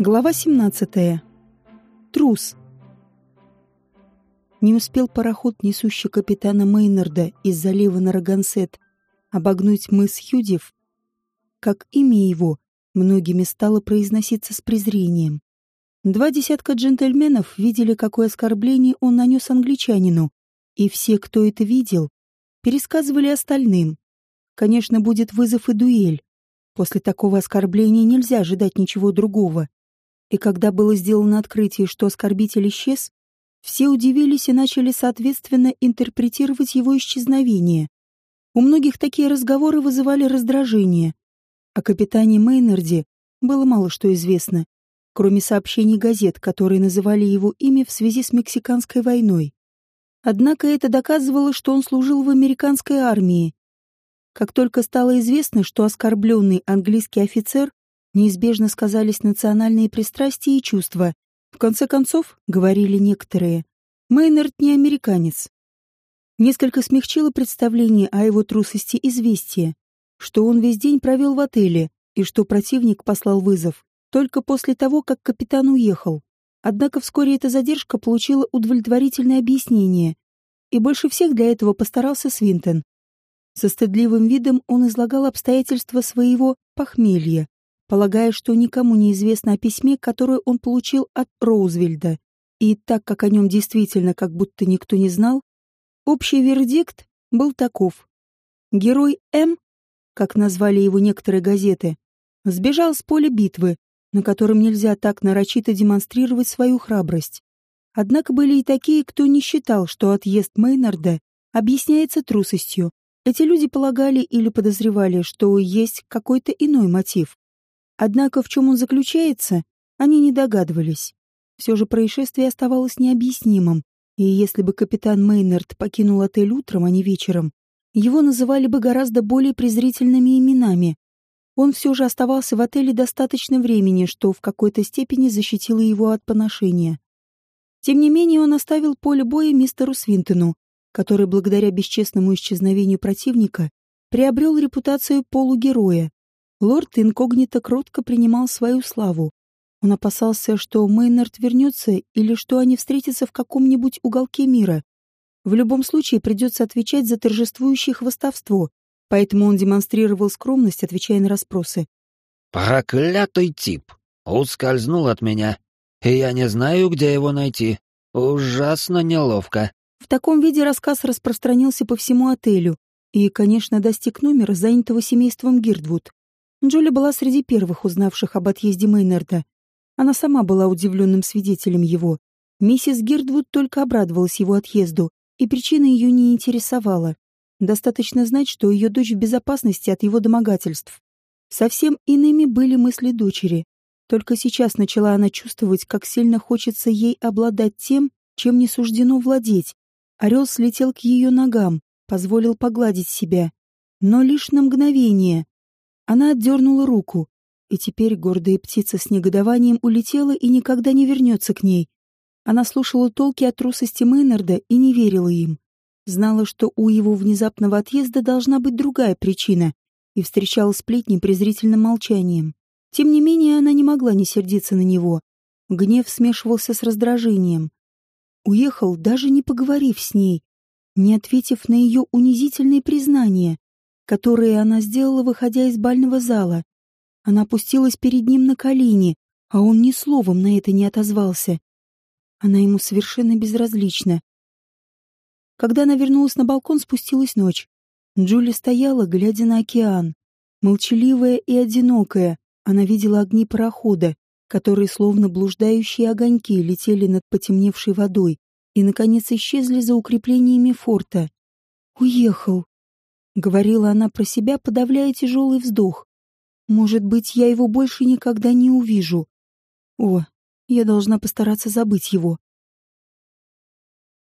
Глава 17. Трус. Не успел пароход, несущий капитана Мейнарда из залива Нарагансет, обогнуть мыс Хюдев, как имя его многими стало произноситься с презрением. Два десятка джентльменов видели, какое оскорбление он нанес англичанину, и все, кто это видел, пересказывали остальным. Конечно, будет вызов и дуэль. После такого оскорбления нельзя ожидать ничего другого. И когда было сделано открытие, что оскорбитель исчез, все удивились и начали соответственно интерпретировать его исчезновение. У многих такие разговоры вызывали раздражение. О капитане Мейнарде было мало что известно, кроме сообщений газет, которые называли его имя в связи с Мексиканской войной. Однако это доказывало, что он служил в американской армии. Как только стало известно, что оскорбленный английский офицер неизбежно сказались национальные пристрастия и чувства. В конце концов, говорили некоторые, Мейнард не американец. Несколько смягчило представление о его трусости известие, что он весь день провел в отеле и что противник послал вызов только после того, как капитан уехал. Однако вскоре эта задержка получила удовлетворительное объяснение, и больше всех для этого постарался Свинтон. Со стыдливым видом он излагал обстоятельства своего похмелья, полагая, что никому не известно о письме, которое он получил от Роузвельда. И так как о нем действительно как будто никто не знал, общий вердикт был таков. Герой М, как назвали его некоторые газеты, сбежал с поля битвы, на котором нельзя так нарочито демонстрировать свою храбрость. Однако были и такие, кто не считал, что отъезд Мейнарда объясняется трусостью. Эти люди полагали или подозревали, что есть какой-то иной мотив. Однако в чем он заключается, они не догадывались. Все же происшествие оставалось необъяснимым, и если бы капитан Мейнард покинул отель утром, а не вечером, его называли бы гораздо более презрительными именами. Он все же оставался в отеле достаточно времени, что в какой-то степени защитило его от поношения. Тем не менее, он оставил поле боя мистеру Свинтону, который благодаря бесчестному исчезновению противника приобрел репутацию полугероя, Лорд инкогнито кротко принимал свою славу. Он опасался, что Мейнард вернется или что они встретятся в каком-нибудь уголке мира. В любом случае придется отвечать за торжествующее хвостовство, поэтому он демонстрировал скромность, отвечая на расспросы. «Проклятый тип! Ускользнул от меня, и я не знаю, где его найти. Ужасно неловко». В таком виде рассказ распространился по всему отелю и, конечно, достиг номера, занятого семейством Гирдвуд. Джоли была среди первых узнавших об отъезде Мейнарда. Она сама была удивленным свидетелем его. Миссис Гирдвуд только обрадовалась его отъезду, и причина ее не интересовала. Достаточно знать, что ее дочь в безопасности от его домогательств. Совсем иными были мысли дочери. Только сейчас начала она чувствовать, как сильно хочется ей обладать тем, чем не суждено владеть. Орел слетел к ее ногам, позволил погладить себя. Но лишь на мгновение. Она отдернула руку, и теперь гордая птица с негодованием улетела и никогда не вернется к ней. Она слушала толки о трусости Мейнарда и не верила им. Знала, что у его внезапного отъезда должна быть другая причина, и встречала сплетни презрительным молчанием. Тем не менее, она не могла не сердиться на него. Гнев смешивался с раздражением. Уехал, даже не поговорив с ней, не ответив на ее унизительные признания которые она сделала, выходя из бального зала. Она опустилась перед ним на колени, а он ни словом на это не отозвался. Она ему совершенно безразлична. Когда она вернулась на балкон, спустилась ночь. Джули стояла, глядя на океан. Молчаливая и одинокая, она видела огни парохода, которые, словно блуждающие огоньки, летели над потемневшей водой и, наконец, исчезли за укреплениями форта. «Уехал», говорила она про себя, подавляя тяжелый вздох. Может быть, я его больше никогда не увижу. О, я должна постараться забыть его.